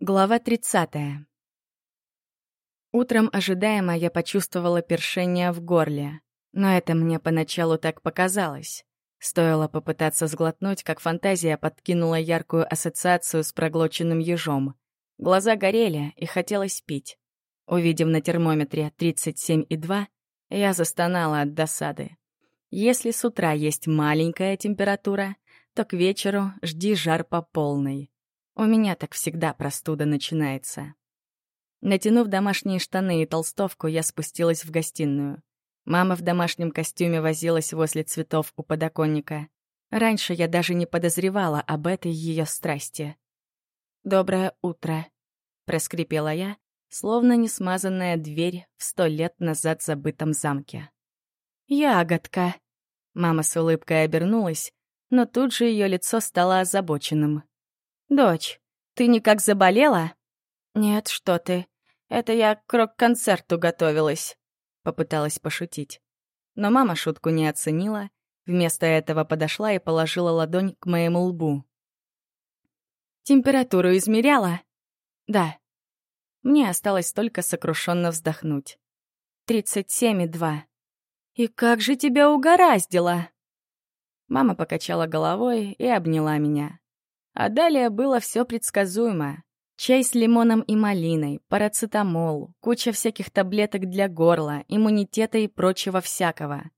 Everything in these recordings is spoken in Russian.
Глава 30. Утром ожидаемо я почувствовала першение в горле. Но это мне поначалу так показалось. Стоило попытаться сглотнуть, как фантазия подкинула яркую ассоциацию с проглоченным ежом. Глаза горели, и хотелось пить. Увидев на термометре 37,2, я застонала от досады. Если с утра есть маленькая температура, то к вечеру жди жар по полной. У меня так всегда простуда начинается. Натянув домашние штаны и толстовку, я спустилась в гостиную. Мама в домашнем костюме возилась возле цветов у подоконника. Раньше я даже не подозревала об этой ее страсти. «Доброе утро», — проскрипела я, словно несмазанная дверь в сто лет назад забытом замке. «Ягодка!» Мама с улыбкой обернулась, но тут же ее лицо стало озабоченным. «Дочь, ты никак заболела?» «Нет, что ты. Это я к рок-концерту готовилась», — попыталась пошутить. Но мама шутку не оценила, вместо этого подошла и положила ладонь к моему лбу. «Температуру измеряла?» «Да». Мне осталось только сокрушенно вздохнуть. «Тридцать семь и два». «И как же тебя угораздило?» Мама покачала головой и обняла меня. А далее было все предсказуемо. Чай с лимоном и малиной, парацетамол, куча всяких таблеток для горла, иммунитета и прочего всякого.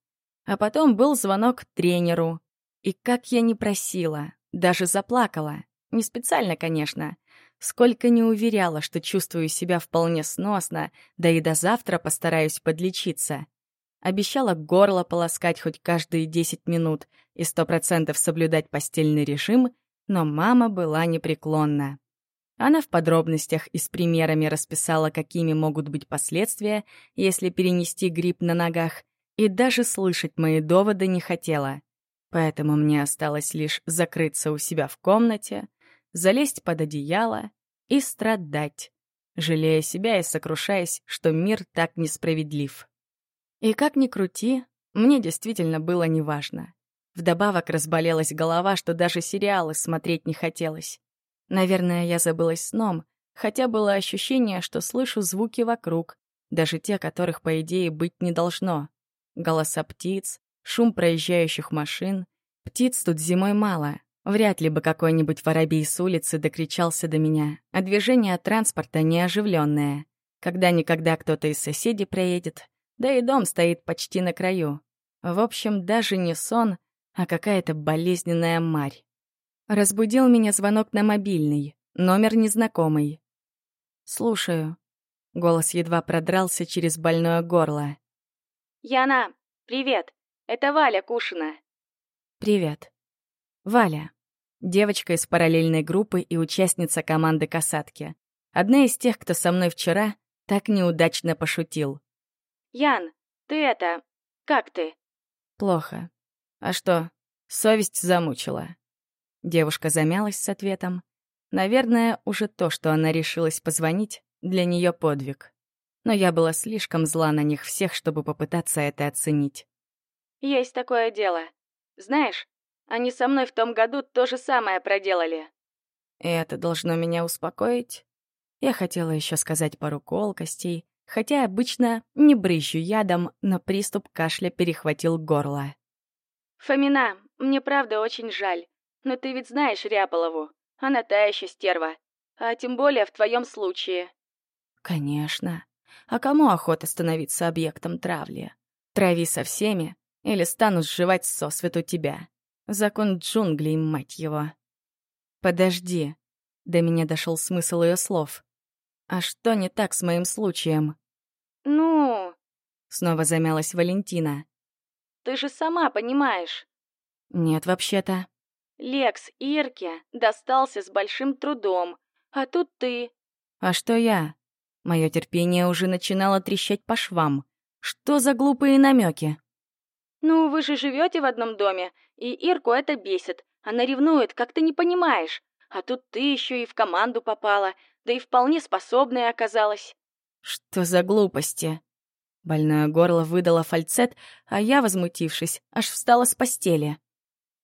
А потом был звонок тренеру. И как я не просила, даже заплакала. Не специально, конечно. Сколько не уверяла, что чувствую себя вполне сносно, да и до завтра постараюсь подлечиться. Обещала горло полоскать хоть каждые 10 минут и сто процентов соблюдать постельный режим — но мама была непреклонна. Она в подробностях и с примерами расписала, какими могут быть последствия, если перенести грипп на ногах, и даже слышать мои доводы не хотела. Поэтому мне осталось лишь закрыться у себя в комнате, залезть под одеяло и страдать, жалея себя и сокрушаясь, что мир так несправедлив. И как ни крути, мне действительно было неважно. Вдобавок разболелась голова, что даже сериалы смотреть не хотелось. Наверное, я забылась сном, хотя было ощущение, что слышу звуки вокруг, даже те, которых, по идее, быть не должно. Голоса птиц, шум проезжающих машин. Птиц тут зимой мало. Вряд ли бы какой-нибудь воробей с улицы докричался до меня, а движение транспорта неоживленное. Когда-никогда кто-то из соседей проедет, да и дом стоит почти на краю. В общем, даже не сон, а какая-то болезненная марь. Разбудил меня звонок на мобильный, номер незнакомый. «Слушаю». Голос едва продрался через больное горло. «Яна, привет! Это Валя Кушина». «Привет. Валя. Девочка из параллельной группы и участница команды «Касатки». Одна из тех, кто со мной вчера так неудачно пошутил. «Ян, ты это... Как ты?» «Плохо. А что, совесть замучила? Девушка замялась с ответом. Наверное, уже то, что она решилась позвонить, для нее подвиг. Но я была слишком зла на них всех, чтобы попытаться это оценить. «Есть такое дело. Знаешь, они со мной в том году то же самое проделали». И это должно меня успокоить. Я хотела еще сказать пару колкостей, хотя обычно не брызжу ядом, но приступ кашля перехватил горло. «Фомина, мне правда очень жаль. Но ты ведь знаешь Ряполову. Она та еще стерва. А тем более в твоем случае». «Конечно. А кому охота становиться объектом травли? Трави со всеми, или стану сживать сосвету тебя. Закон джунглей, мать его». «Подожди». До меня дошел смысл ее слов. «А что не так с моим случаем?» «Ну...» Снова замялась Валентина. Ты же сама понимаешь. Нет, вообще-то. Лекс Ирке достался с большим трудом, а тут ты. А что я? Мое терпение уже начинало трещать по швам. Что за глупые намеки? Ну, вы же живете в одном доме, и Ирку это бесит. Она ревнует, как ты не понимаешь. А тут ты еще и в команду попала, да и вполне способная оказалась. Что за глупости? Больное горло выдало фальцет, а я, возмутившись, аж встала с постели.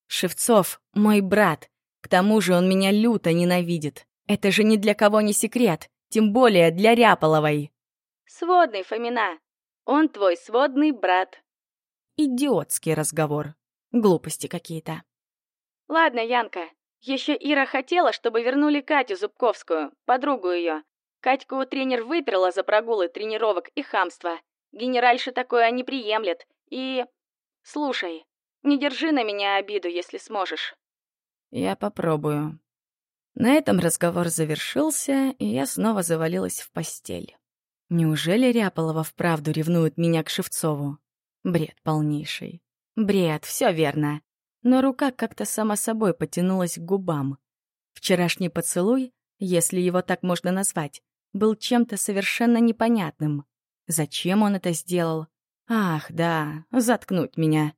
«Шевцов — мой брат. К тому же он меня люто ненавидит. Это же ни для кого не секрет, тем более для Ряполовой. Сводный, Фомина. Он твой сводный брат. Идиотский разговор. Глупости какие-то. Ладно, Янка. Еще Ира хотела, чтобы вернули Катю Зубковскую, подругу ее. Катьку тренер выперла за прогулы тренировок и хамство. Генеральша такое не приемлет. И... Слушай, не держи на меня обиду, если сможешь. Я попробую. На этом разговор завершился, и я снова завалилась в постель. Неужели Ряполова вправду ревнует меня к Шевцову? Бред полнейший. Бред, все верно. Но рука как-то сама собой потянулась к губам. Вчерашний поцелуй, если его так можно назвать, был чем-то совершенно непонятным. Зачем он это сделал? Ах, да, заткнуть меня.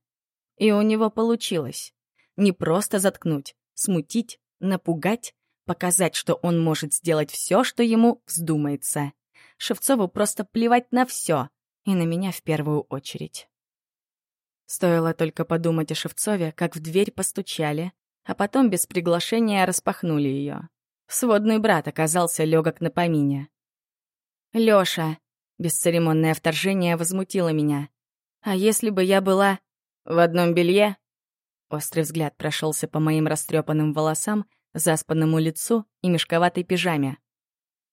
И у него получилось. Не просто заткнуть, смутить, напугать, показать, что он может сделать все, что ему вздумается. Шевцову просто плевать на все, и на меня в первую очередь. Стоило только подумать о Шевцове, как в дверь постучали, а потом без приглашения распахнули ее. Сводный брат оказался легок на помине. «Лёша!» — бесцеремонное вторжение возмутило меня. «А если бы я была в одном белье?» Острый взгляд прошелся по моим растрепанным волосам, заспанному лицу и мешковатой пижаме.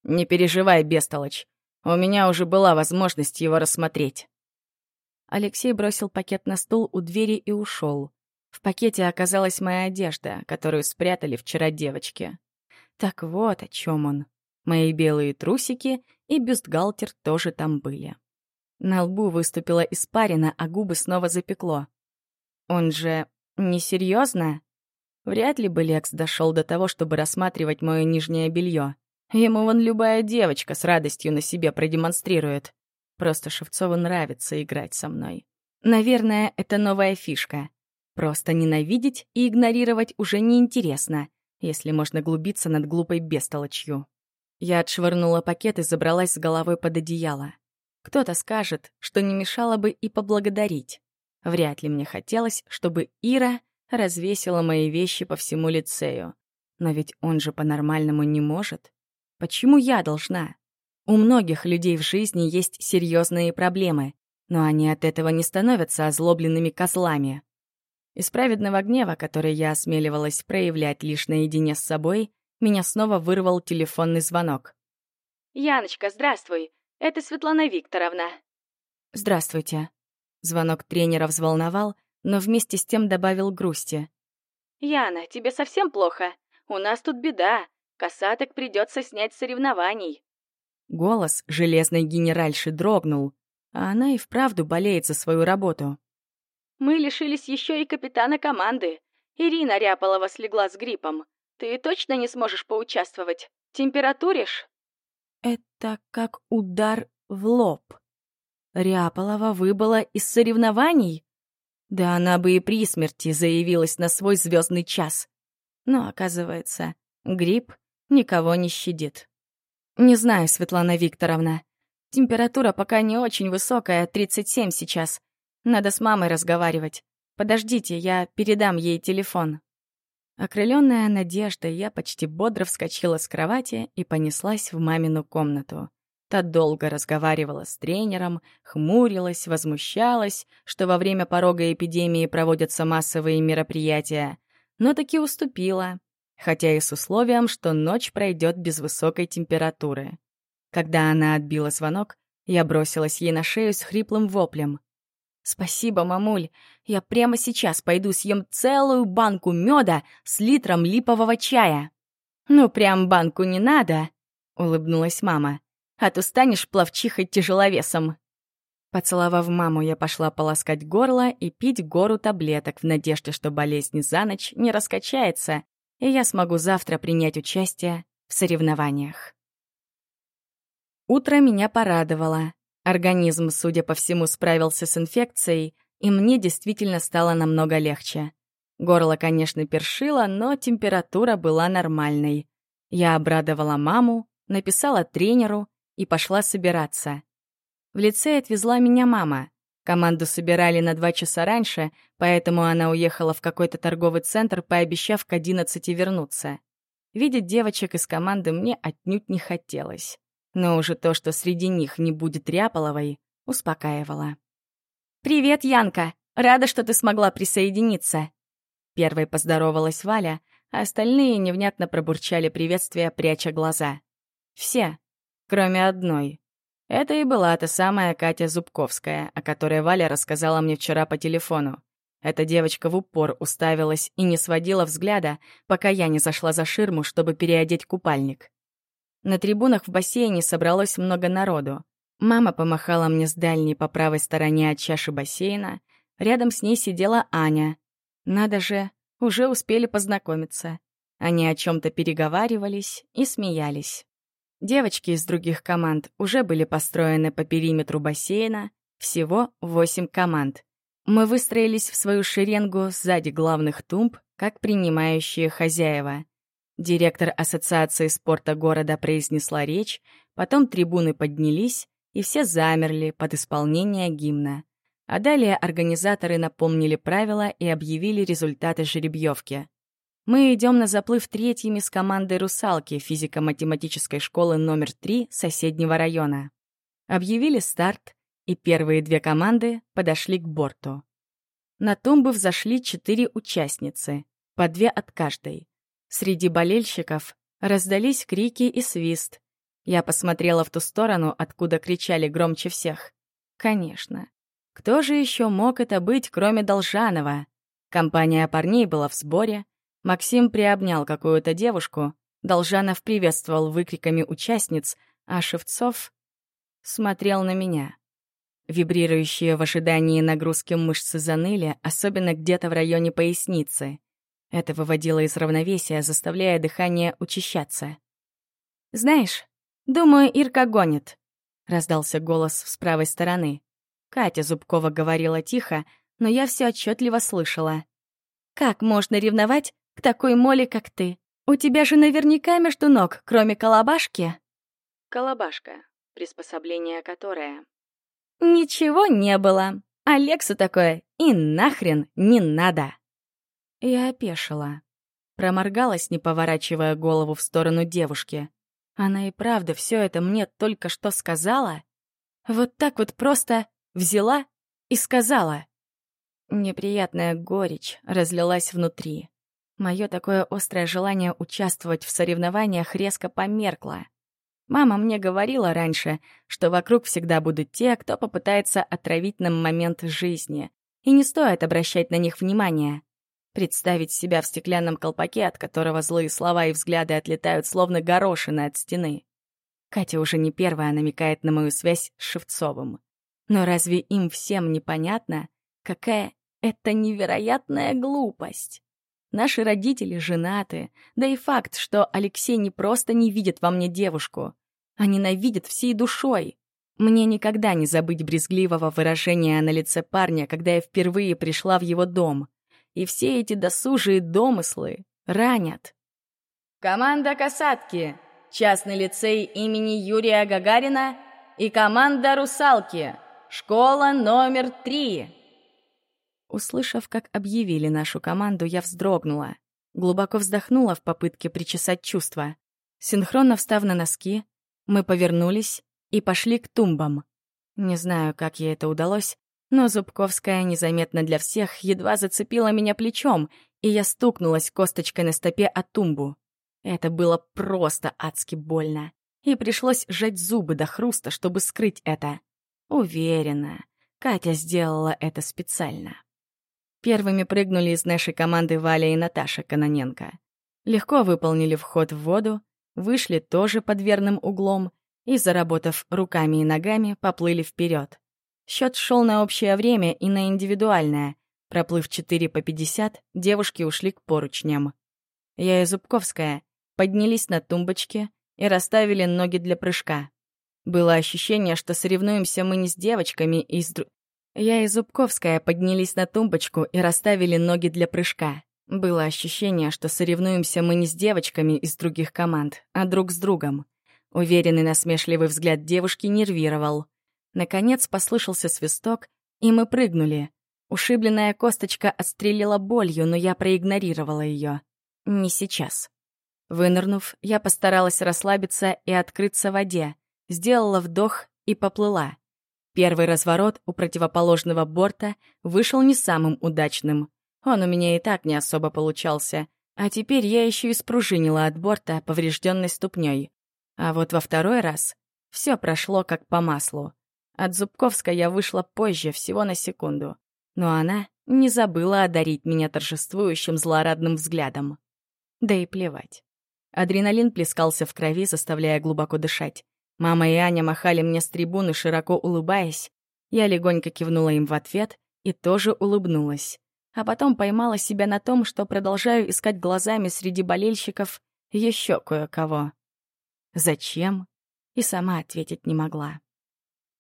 «Не переживай, бестолочь. У меня уже была возможность его рассмотреть». Алексей бросил пакет на стул у двери и ушел. В пакете оказалась моя одежда, которую спрятали вчера девочки. Так вот о чем он. Мои белые трусики и бюстгальтер тоже там были. На лбу выступила испарина, а губы снова запекло. Он же несерьезно? Вряд ли бы Лекс дошел до того, чтобы рассматривать мое нижнее белье. Ему вон любая девочка с радостью на себе продемонстрирует. Просто Шевцову нравится играть со мной. Наверное, это новая фишка. Просто ненавидеть и игнорировать уже неинтересно, если можно глубиться над глупой бестолочью. Я отшвырнула пакет и забралась с головой под одеяло. Кто-то скажет, что не мешало бы и поблагодарить. Вряд ли мне хотелось, чтобы Ира развесила мои вещи по всему лицею. Но ведь он же по-нормальному не может. Почему я должна? У многих людей в жизни есть серьезные проблемы, но они от этого не становятся озлобленными козлами. Из праведного гнева, который я осмеливалась проявлять лишь наедине с собой, меня снова вырвал телефонный звонок. «Яночка, здравствуй. Это Светлана Викторовна». «Здравствуйте». Звонок тренера взволновал, но вместе с тем добавил грусти. «Яна, тебе совсем плохо? У нас тут беда. Касаток придется снять соревнований». Голос железной генеральши дрогнул, а она и вправду болеет за свою работу. «Мы лишились еще и капитана команды. Ирина Ряполова слегла с гриппом. Ты точно не сможешь поучаствовать? Температуришь?» Это как удар в лоб. Ряполова выбыла из соревнований? Да она бы и при смерти заявилась на свой звездный час. Но, оказывается, грипп никого не щадит. «Не знаю, Светлана Викторовна. Температура пока не очень высокая, 37 сейчас. Надо с мамой разговаривать. Подождите, я передам ей телефон». Окрыленная надеждой, я почти бодро вскочила с кровати и понеслась в мамину комнату. Та долго разговаривала с тренером, хмурилась, возмущалась, что во время порога эпидемии проводятся массовые мероприятия, но таки уступила хотя и с условием, что ночь пройдет без высокой температуры. Когда она отбила звонок, я бросилась ей на шею с хриплым воплем. «Спасибо, мамуль. Я прямо сейчас пойду съем целую банку меда с литром липового чая». «Ну, прям банку не надо», — улыбнулась мама. «А то станешь плавчихой-тяжеловесом». Поцеловав маму, я пошла полоскать горло и пить гору таблеток в надежде, что болезнь за ночь не раскачается, и я смогу завтра принять участие в соревнованиях. Утро меня порадовало. Организм, судя по всему, справился с инфекцией, и мне действительно стало намного легче. Горло, конечно, першило, но температура была нормальной. Я обрадовала маму, написала тренеру и пошла собираться. В лице отвезла меня мама. Команду собирали на два часа раньше, поэтому она уехала в какой-то торговый центр, пообещав к одиннадцати вернуться. Видеть девочек из команды мне отнюдь не хотелось. Но уже то, что среди них не будет Ряполовой, успокаивало. «Привет, Янка! Рада, что ты смогла присоединиться!» Первой поздоровалась Валя, а остальные невнятно пробурчали приветствия, пряча глаза. Все, кроме одной. Это и была та самая Катя Зубковская, о которой Валя рассказала мне вчера по телефону. Эта девочка в упор уставилась и не сводила взгляда, пока я не зашла за ширму, чтобы переодеть купальник. На трибунах в бассейне собралось много народу. Мама помахала мне с дальней по правой стороне от чаши бассейна. Рядом с ней сидела Аня. Надо же, уже успели познакомиться. Они о чем то переговаривались и смеялись. Девочки из других команд уже были построены по периметру бассейна, всего восемь команд. Мы выстроились в свою шеренгу сзади главных тумб, как принимающие хозяева. Директор Ассоциации спорта города произнесла речь, потом трибуны поднялись, и все замерли под исполнение гимна. А далее организаторы напомнили правила и объявили результаты жеребьевки. Мы идем на заплыв третьими с командой «Русалки» физико-математической школы номер 3 соседнего района. Объявили старт, и первые две команды подошли к борту. На тумбы взошли четыре участницы, по две от каждой. Среди болельщиков раздались крики и свист. Я посмотрела в ту сторону, откуда кричали громче всех. Конечно. Кто же еще мог это быть, кроме Должанова? Компания парней была в сборе, Максим приобнял какую-то девушку, Должанов приветствовал выкриками участниц, а Шевцов смотрел на меня. Вибрирующие в ожидании нагрузки мышцы заныли, особенно где-то в районе поясницы. Это выводило из равновесия, заставляя дыхание учащаться. «Знаешь, думаю, Ирка гонит», — раздался голос с правой стороны. Катя Зубкова говорила тихо, но я все отчетливо слышала. «Как можно ревновать к такой моли, как ты. У тебя же наверняка между ног, кроме колобашки. Колобашка. Приспособление которое. Ничего не было. Алексу такое и нахрен не надо. Я опешила. Проморгалась, не поворачивая голову в сторону девушки. Она и правда все это мне только что сказала? Вот так вот просто взяла и сказала. Неприятная горечь разлилась внутри. Мое такое острое желание участвовать в соревнованиях резко померкло. Мама мне говорила раньше, что вокруг всегда будут те, кто попытается отравить нам момент жизни, и не стоит обращать на них внимания. Представить себя в стеклянном колпаке, от которого злые слова и взгляды отлетают словно горошины от стены. Катя уже не первая намекает на мою связь с Шевцовым. Но разве им всем непонятно, какая это невероятная глупость? Наши родители женаты, да и факт, что Алексей не просто не видит во мне девушку, а ненавидит всей душой. Мне никогда не забыть брезгливого выражения на лице парня, когда я впервые пришла в его дом. И все эти досужие домыслы ранят. Команда «Касатки», частный лицей имени Юрия Гагарина и команда «Русалки», школа номер три. Услышав, как объявили нашу команду, я вздрогнула. Глубоко вздохнула в попытке причесать чувства. Синхронно встав на носки, мы повернулись и пошли к тумбам. Не знаю, как ей это удалось, но Зубковская незаметно для всех едва зацепила меня плечом, и я стукнулась косточкой на стопе от тумбу. Это было просто адски больно, и пришлось сжать зубы до хруста, чтобы скрыть это. Уверена, Катя сделала это специально. Первыми прыгнули из нашей команды Валя и Наташа Каноненко. Легко выполнили вход в воду, вышли тоже под верным углом и, заработав руками и ногами, поплыли вперед. Счет шел на общее время и на индивидуальное. Проплыв 4 по 50, девушки ушли к поручням. Я и Зубковская поднялись на тумбочке и расставили ноги для прыжка. Было ощущение, что соревнуемся мы не с девочками из, дру... Я и Зубковская поднялись на тумбочку и расставили ноги для прыжка. Было ощущение, что соревнуемся мы не с девочками из других команд, а друг с другом. Уверенный насмешливый взгляд девушки нервировал. Наконец послышался свисток, и мы прыгнули. Ушибленная косточка отстрелила болью, но я проигнорировала ее. Не сейчас. Вынырнув, я постаралась расслабиться и открыться в воде, сделала вдох и поплыла. Первый разворот у противоположного борта вышел не самым удачным. Он у меня и так не особо получался, а теперь я еще и спружинила от борта поврежденной ступней. А вот во второй раз все прошло как по маслу. От Зубковска я вышла позже, всего на секунду. Но она не забыла одарить меня торжествующим злорадным взглядом. Да и плевать. Адреналин плескался в крови, заставляя глубоко дышать. Мама и Аня махали мне с трибуны, широко улыбаясь. Я легонько кивнула им в ответ и тоже улыбнулась. А потом поймала себя на том, что продолжаю искать глазами среди болельщиков еще кое-кого. Зачем? И сама ответить не могла.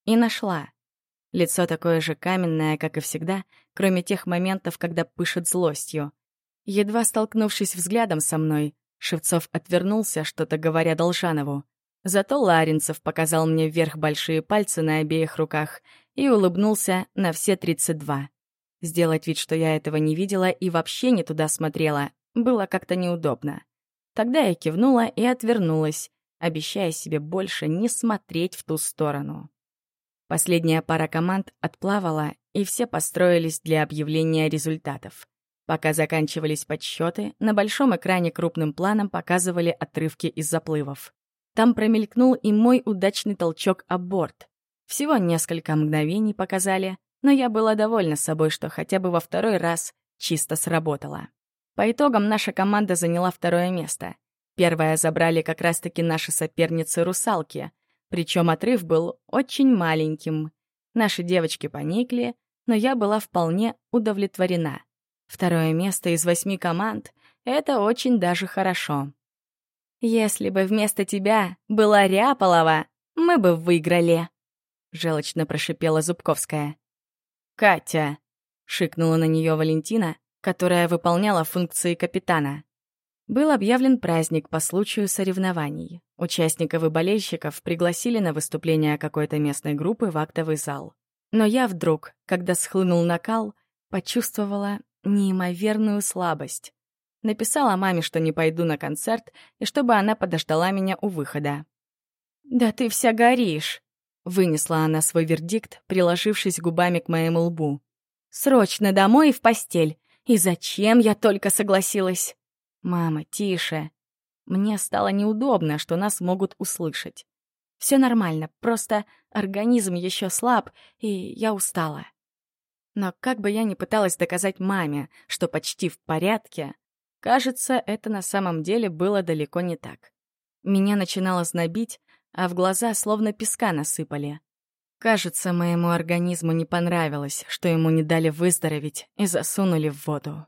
И нашла. Лицо такое же каменное, как и всегда, кроме тех моментов, когда пышет злостью. Едва столкнувшись взглядом со мной, Шевцов отвернулся, что-то говоря Должанову. Зато Ларинцев показал мне вверх большие пальцы на обеих руках и улыбнулся на все 32. Сделать вид, что я этого не видела и вообще не туда смотрела, было как-то неудобно. Тогда я кивнула и отвернулась, обещая себе больше не смотреть в ту сторону. Последняя пара команд отплавала, и все построились для объявления результатов. Пока заканчивались подсчеты, на большом экране крупным планом показывали отрывки из заплывов. Там промелькнул и мой удачный толчок о борт. Всего несколько мгновений показали, но я была довольна собой, что хотя бы во второй раз чисто сработало. По итогам наша команда заняла второе место. Первое забрали как раз-таки наши соперницы-русалки, причем отрыв был очень маленьким. Наши девочки поникли, но я была вполне удовлетворена. Второе место из восьми команд — это очень даже хорошо. «Если бы вместо тебя была Ряполова, мы бы выиграли», — желчно прошипела Зубковская. «Катя!» — шикнула на нее Валентина, которая выполняла функции капитана. Был объявлен праздник по случаю соревнований. Участников и болельщиков пригласили на выступление какой-то местной группы в актовый зал. Но я вдруг, когда схлынул накал, почувствовала неимоверную слабость. Написала маме, что не пойду на концерт, и чтобы она подождала меня у выхода. «Да ты вся горишь!» — вынесла она свой вердикт, приложившись губами к моему лбу. «Срочно домой и в постель! И зачем я только согласилась?» «Мама, тише!» Мне стало неудобно, что нас могут услышать. Все нормально, просто организм еще слаб, и я устала. Но как бы я ни пыталась доказать маме, что почти в порядке, кажется, это на самом деле было далеко не так. Меня начинало знобить, а в глаза словно песка насыпали. Кажется, моему организму не понравилось, что ему не дали выздороветь и засунули в воду.